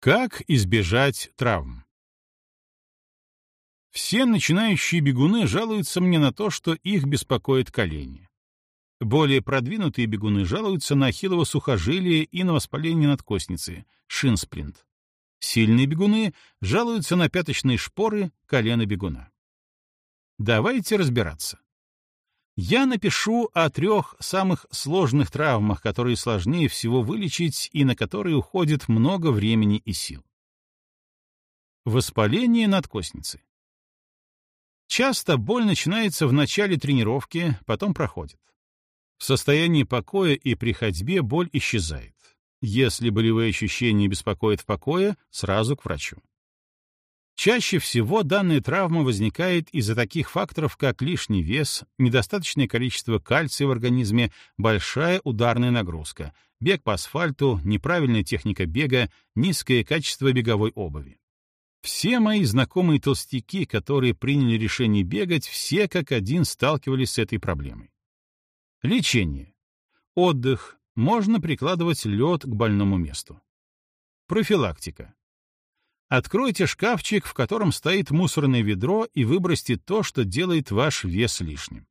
Как избежать травм? Все начинающие бегуны жалуются мне на то, что их беспокоит колени. Более продвинутые бегуны жалуются на ахиллово сухожилие и на воспаление надкостницы, шинспринт. Сильные бегуны жалуются на пяточные шпоры, колено бегуна. Давайте разбираться. Я напишу о трех самых сложных травмах, которые сложнее всего вылечить и на которые уходит много времени и сил. Воспаление надкостницы. Часто боль начинается в начале тренировки, потом проходит. В состоянии покоя и при ходьбе боль исчезает. Если болевые ощущения беспокоят в покое, сразу к врачу. Чаще всего данная травма возникает из-за таких факторов, как лишний вес, недостаточное количество кальция в организме, большая ударная нагрузка, бег по асфальту, неправильная техника бега, низкое качество беговой обуви. Все мои знакомые толстяки, которые приняли решение бегать, все как один сталкивались с этой проблемой. Лечение. Отдых. Можно прикладывать лед к больному месту. Профилактика. Откройте шкафчик, в котором стоит мусорное ведро, и выбросьте то, что делает ваш вес лишним.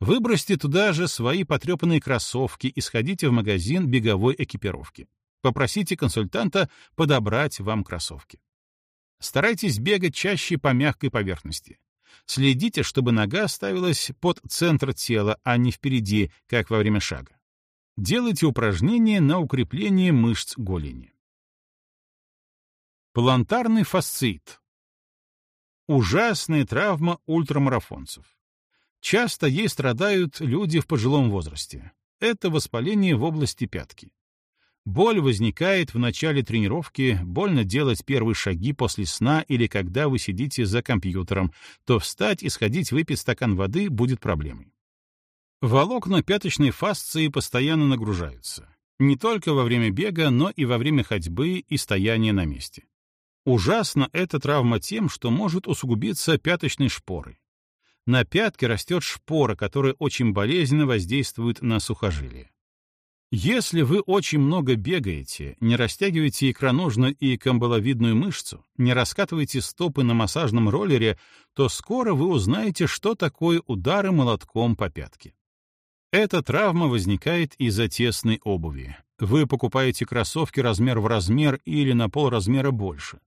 Выбросьте туда же свои потрепанные кроссовки и сходите в магазин беговой экипировки. Попросите консультанта подобрать вам кроссовки. Старайтесь бегать чаще по мягкой поверхности. Следите, чтобы нога ставилась под центр тела, а не впереди, как во время шага. Делайте упражнения на укрепление мышц голени. Плантарный фасцит. Ужасная травма ультрамарафонцев. Часто ей страдают люди в пожилом возрасте. Это воспаление в области пятки. Боль возникает в начале тренировки, больно делать первые шаги после сна или когда вы сидите за компьютером, то встать и сходить выпить стакан воды будет проблемой. Волокна пяточной фасции постоянно нагружаются. Не только во время бега, но и во время ходьбы и стояния на месте. Ужасно эта травма тем, что может усугубиться пяточной шпорой. На пятке растет шпора, которая очень болезненно воздействует на сухожилие. Если вы очень много бегаете, не растягиваете икроножную и камбаловидную мышцу, не раскатываете стопы на массажном роллере, то скоро вы узнаете, что такое удары молотком по пятке. Эта травма возникает из-за тесной обуви. Вы покупаете кроссовки размер в размер или на полразмера больше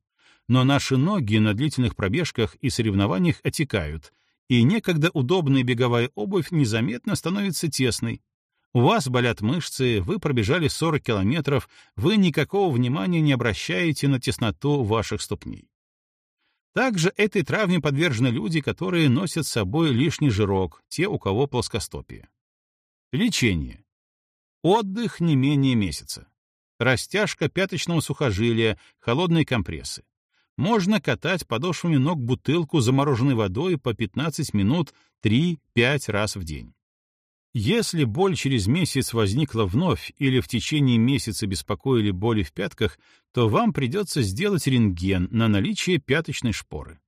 но наши ноги на длительных пробежках и соревнованиях отекают, и некогда удобная беговая обувь незаметно становится тесной. У вас болят мышцы, вы пробежали 40 километров, вы никакого внимания не обращаете на тесноту ваших ступней. Также этой травме подвержены люди, которые носят с собой лишний жирок, те, у кого плоскостопие. Лечение. Отдых не менее месяца. Растяжка пяточного сухожилия, холодные компрессы можно катать подошвами ног бутылку замороженной водой по 15 минут 3-5 раз в день. Если боль через месяц возникла вновь или в течение месяца беспокоили боли в пятках, то вам придется сделать рентген на наличие пяточной шпоры.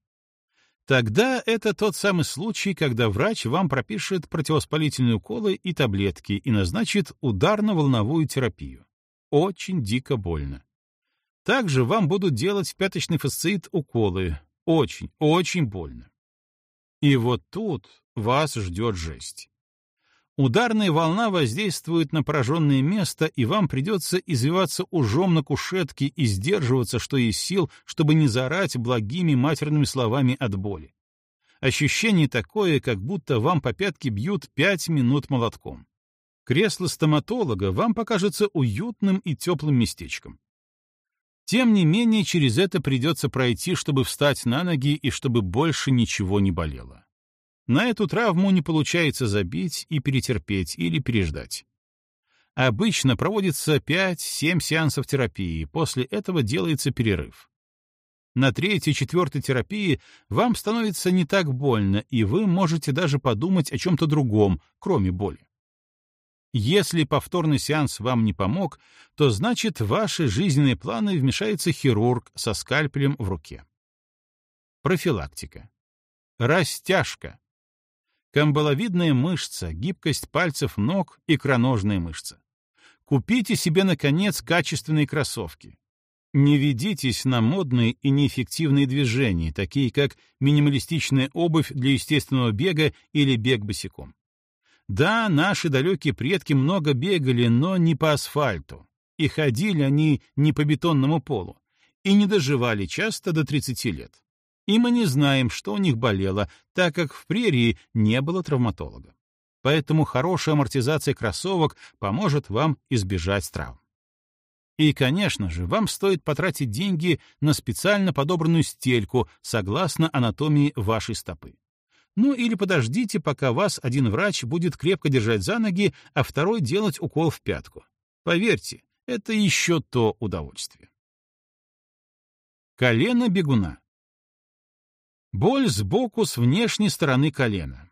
Тогда это тот самый случай, когда врач вам пропишет противовоспалительные уколы и таблетки и назначит ударно-волновую терапию. Очень дико больно. Также вам будут делать в пяточный фасциит уколы. Очень, очень больно. И вот тут вас ждет жесть. Ударная волна воздействует на пораженное место, и вам придется извиваться ужом на кушетке и сдерживаться, что есть сил, чтобы не заорать благими матерными словами от боли. Ощущение такое, как будто вам по пятке бьют пять минут молотком. Кресло стоматолога вам покажется уютным и теплым местечком. Тем не менее, через это придется пройти, чтобы встать на ноги и чтобы больше ничего не болело. На эту травму не получается забить и перетерпеть или переждать. Обычно проводится 5-7 сеансов терапии, после этого делается перерыв. На третьей-четвертой терапии вам становится не так больно, и вы можете даже подумать о чем-то другом, кроме боли. Если повторный сеанс вам не помог, то значит в ваши жизненные планы вмешается хирург со скальпелем в руке. Профилактика. Растяжка. Камбаловидная мышца, гибкость пальцев ног, икроножная мышца. Купите себе, наконец, качественные кроссовки. Не ведитесь на модные и неэффективные движения, такие как минималистичная обувь для естественного бега или бег босиком. Да, наши далекие предки много бегали, но не по асфальту. И ходили они не по бетонному полу. И не доживали часто до 30 лет. И мы не знаем, что у них болело, так как в прерии не было травматолога. Поэтому хорошая амортизация кроссовок поможет вам избежать травм. И, конечно же, вам стоит потратить деньги на специально подобранную стельку согласно анатомии вашей стопы. Ну или подождите, пока вас один врач будет крепко держать за ноги, а второй делать укол в пятку. Поверьте, это еще то удовольствие. Колено бегуна. Боль сбоку с внешней стороны колена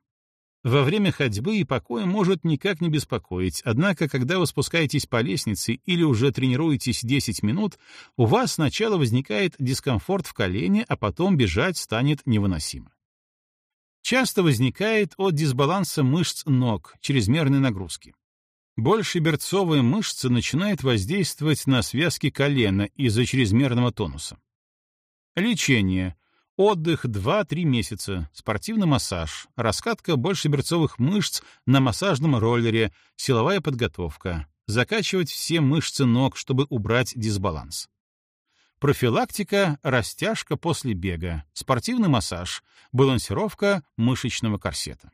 во время ходьбы и покоя может никак не беспокоить, однако, когда вы спускаетесь по лестнице или уже тренируетесь 10 минут, у вас сначала возникает дискомфорт в колене, а потом бежать станет невыносимо. Часто возникает от дисбаланса мышц ног, чрезмерной нагрузки. Больше берцовая мышца начинает воздействовать на связки колена из-за чрезмерного тонуса. Лечение — Отдых 2-3 месяца, спортивный массаж, раскатка большеберцовых мышц на массажном роллере, силовая подготовка, закачивать все мышцы ног, чтобы убрать дисбаланс. Профилактика, растяжка после бега, спортивный массаж, балансировка мышечного корсета.